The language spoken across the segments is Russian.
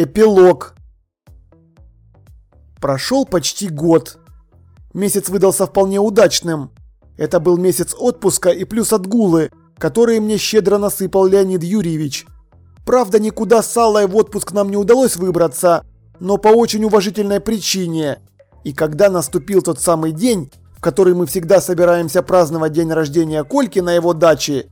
Эпилог. Прошел почти год. Месяц выдался вполне удачным. Это был месяц отпуска и плюс отгулы, которые мне щедро насыпал Леонид Юрьевич. Правда, никуда с Аллой в отпуск нам не удалось выбраться, но по очень уважительной причине. И когда наступил тот самый день, в который мы всегда собираемся праздновать день рождения Кольки на его даче,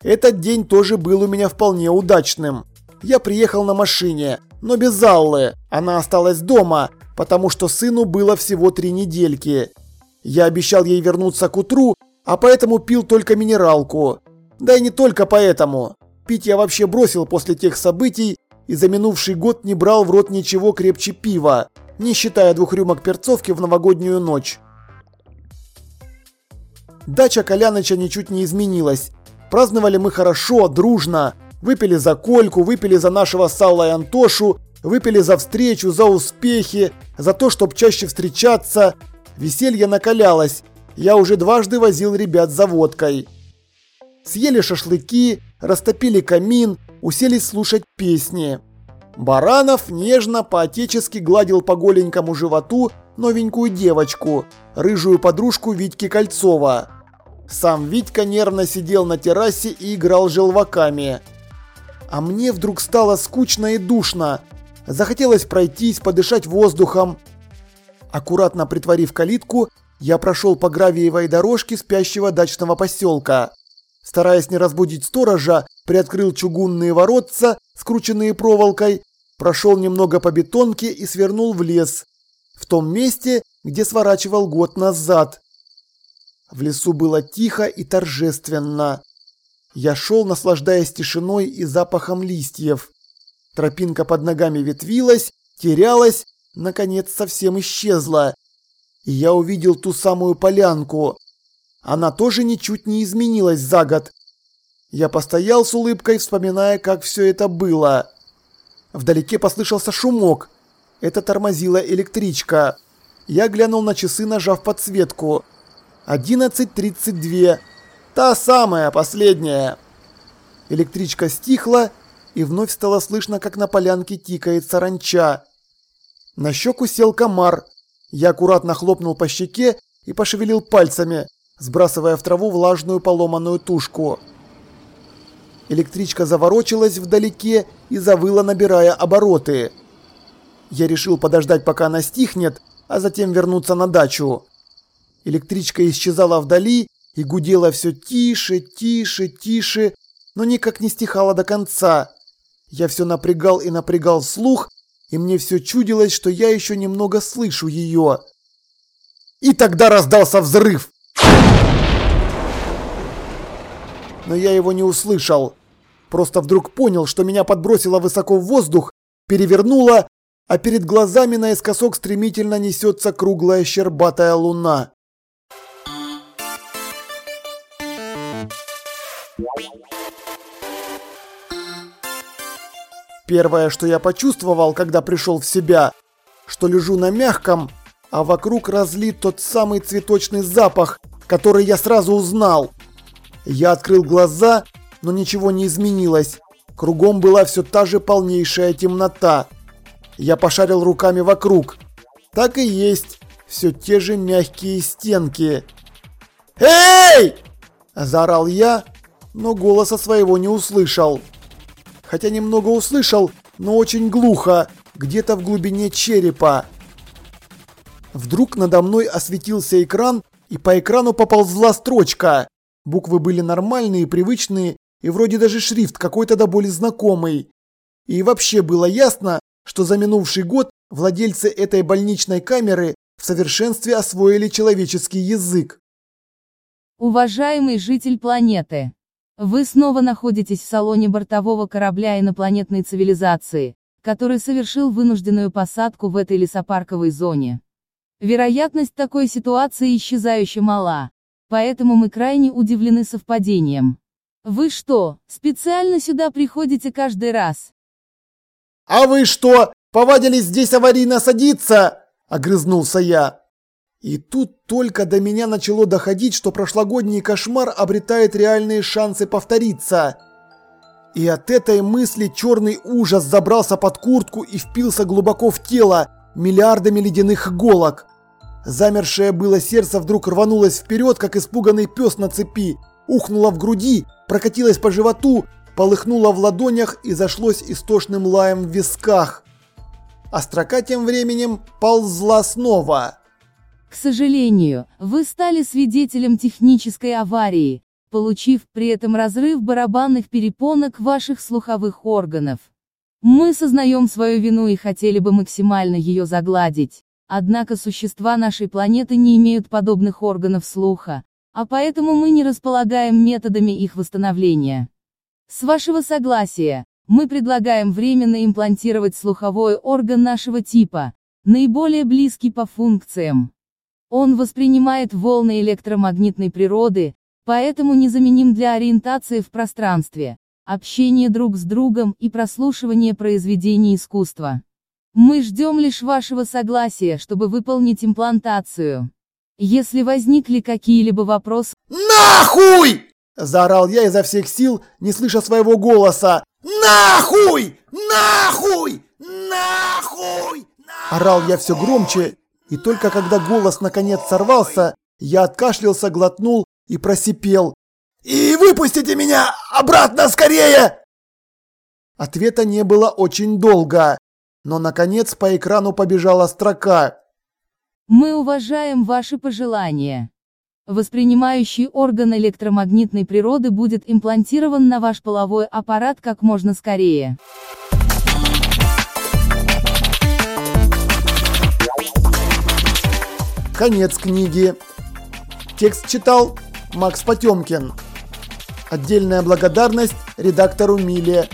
этот день тоже был у меня вполне удачным. Я приехал на машине, но без Аллы. Она осталась дома, потому что сыну было всего три недельки. Я обещал ей вернуться к утру, а поэтому пил только минералку. Да и не только поэтому. Пить я вообще бросил после тех событий и за минувший год не брал в рот ничего крепче пива, не считая двух рюмок перцовки в новогоднюю ночь. Дача Коляныча ничуть не изменилась. Праздновали мы хорошо, дружно. Выпили за Кольку, выпили за нашего Салла и Антошу, выпили за встречу, за успехи, за то, чтобы чаще встречаться. Веселье накалялось. Я уже дважды возил ребят за водкой. Съели шашлыки, растопили камин, уселись слушать песни. Баранов нежно по-отечески гладил по голенькому животу новенькую девочку, рыжую подружку Витьки Кольцова. Сам Витька нервно сидел на террасе и играл желваками. А мне вдруг стало скучно и душно. Захотелось пройтись, подышать воздухом. Аккуратно притворив калитку, я прошел по гравиевой дорожке спящего дачного поселка. Стараясь не разбудить сторожа, приоткрыл чугунные воротца, скрученные проволокой, прошел немного по бетонке и свернул в лес. В том месте, где сворачивал год назад. В лесу было тихо и торжественно. Я шел, наслаждаясь тишиной и запахом листьев. Тропинка под ногами ветвилась, терялась, наконец совсем исчезла. И я увидел ту самую полянку. Она тоже ничуть не изменилась за год. Я постоял с улыбкой, вспоминая, как все это было. Вдалеке послышался шумок. Это тормозила электричка. Я глянул на часы, нажав подсветку. 11.32. Та самая, последняя. Электричка стихла, и вновь стало слышно, как на полянке тикает саранча. На щеку сел комар. Я аккуратно хлопнул по щеке и пошевелил пальцами, сбрасывая в траву влажную поломанную тушку. Электричка заворочилась вдалеке и завыла, набирая обороты. Я решил подождать, пока она стихнет, а затем вернуться на дачу. Электричка исчезала вдали и гудела все тише, тише, тише, но никак не стихала до конца. Я все напрягал и напрягал слух, и мне все чудилось, что я еще немного слышу ее. И тогда раздался взрыв. Но я его не услышал. Просто вдруг понял, что меня подбросило высоко в воздух, перевернуло, а перед глазами наискосок стремительно несется круглая щербатая луна. Первое, что я почувствовал, когда пришел в себя, что лежу на мягком, а вокруг разлит тот самый цветочный запах, который я сразу узнал. Я открыл глаза, но ничего не изменилось. Кругом была все та же полнейшая темнота. Я пошарил руками вокруг. Так и есть, все те же мягкие стенки. «Эй!» – заорал я, но голоса своего не услышал. Хотя немного услышал, но очень глухо, где-то в глубине черепа. Вдруг надо мной осветился экран, и по экрану поползла строчка. Буквы были нормальные, привычные, и вроде даже шрифт какой-то до боли знакомый. И вообще было ясно, что за минувший год владельцы этой больничной камеры в совершенстве освоили человеческий язык. Уважаемый житель планеты, вы снова находитесь в салоне бортового корабля инопланетной цивилизации, который совершил вынужденную посадку в этой лесопарковой зоне. Вероятность такой ситуации исчезающе мала, поэтому мы крайне удивлены совпадением. Вы что, специально сюда приходите каждый раз? «А вы что, повадились здесь аварийно садиться?» – огрызнулся я. И тут только до меня начало доходить, что прошлогодний кошмар обретает реальные шансы повториться. И от этой мысли черный ужас забрался под куртку и впился глубоко в тело миллиардами ледяных иголок. Замершее было сердце вдруг рванулось вперед, как испуганный пес на цепи, ухнуло в груди, прокатилось по животу, полыхнуло в ладонях и зашлось истошным лаем в висках. А строка тем временем ползла снова. К сожалению, вы стали свидетелем технической аварии, получив при этом разрыв барабанных перепонок ваших слуховых органов. Мы сознаем свою вину и хотели бы максимально ее загладить. Однако существа нашей планеты не имеют подобных органов слуха, а поэтому мы не располагаем методами их восстановления. С вашего согласия, мы предлагаем временно имплантировать слуховой орган нашего типа, наиболее близкий по функциям. Он воспринимает волны электромагнитной природы, поэтому незаменим для ориентации в пространстве, общения друг с другом и прослушивания произведений искусства. Мы ждем лишь вашего согласия, чтобы выполнить имплантацию. Если возникли какие-либо вопросы... «Нахуй!» – заорал я изо всех сил, не слыша своего голоса. «Нахуй! Нахуй! Нахуй!» Орал я все громче и только когда голос наконец сорвался, я откашлялся, глотнул и просипел. «И выпустите меня обратно скорее!» Ответа не было очень долго, но наконец по экрану побежала строка. Мы уважаем ваши пожелания. Воспринимающий орган электромагнитной природы будет имплантирован на ваш половой аппарат как можно скорее. Конец книги. Текст читал Макс Потемкин. Отдельная благодарность редактору Миле